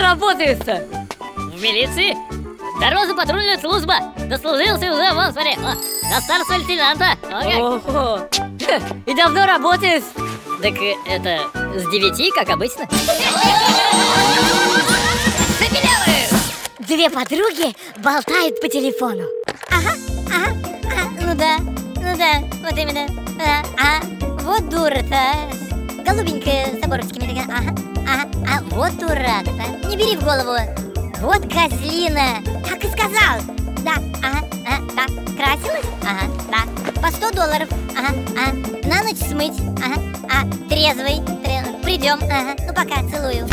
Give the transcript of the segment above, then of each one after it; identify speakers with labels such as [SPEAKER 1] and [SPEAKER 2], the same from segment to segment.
[SPEAKER 1] работаешь-то?
[SPEAKER 2] В милиции? Дорожно патрульная служба. Дослужился уже, вон, смотри. О, до старшего лейтенанта. О.
[SPEAKER 1] И давно работаешь?
[SPEAKER 2] Так э, это с девяти, как обычно.
[SPEAKER 3] Две подруги болтают по телефону. Ага, ага, ага, ну да, ну да, вот именно. А, а вот дура-то, а. голубенькая такая. Ага, ага, а вот дурак-то. Не бери в голову. Вот козлина. Так и сказал. Да, ага, ага, так, красилась? Ага, да. По 100 долларов. Ага, ага. На ночь смыть. Ага, а, трезвый. Тре- Придем. Ага, ну пока, целую.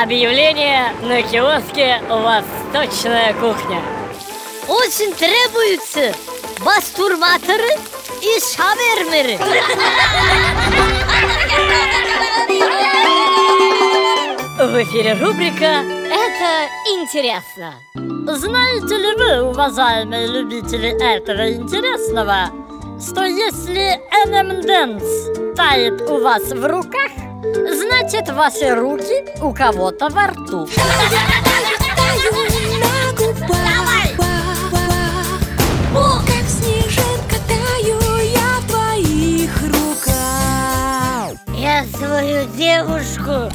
[SPEAKER 1] Объявление на киоске «Восточная кухня». Очень требуются бастурматоры и шавермеры. В эфире рубрика «Это интересно». Знаете ли вы, уважаемые любители этого интересного, что если НМДэнс тает у вас в руках, значит ваши руки у кого-то во рту. Свою девушку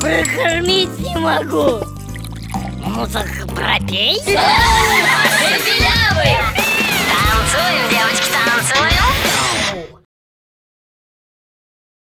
[SPEAKER 1] прокормить не могу. Ну так пропей.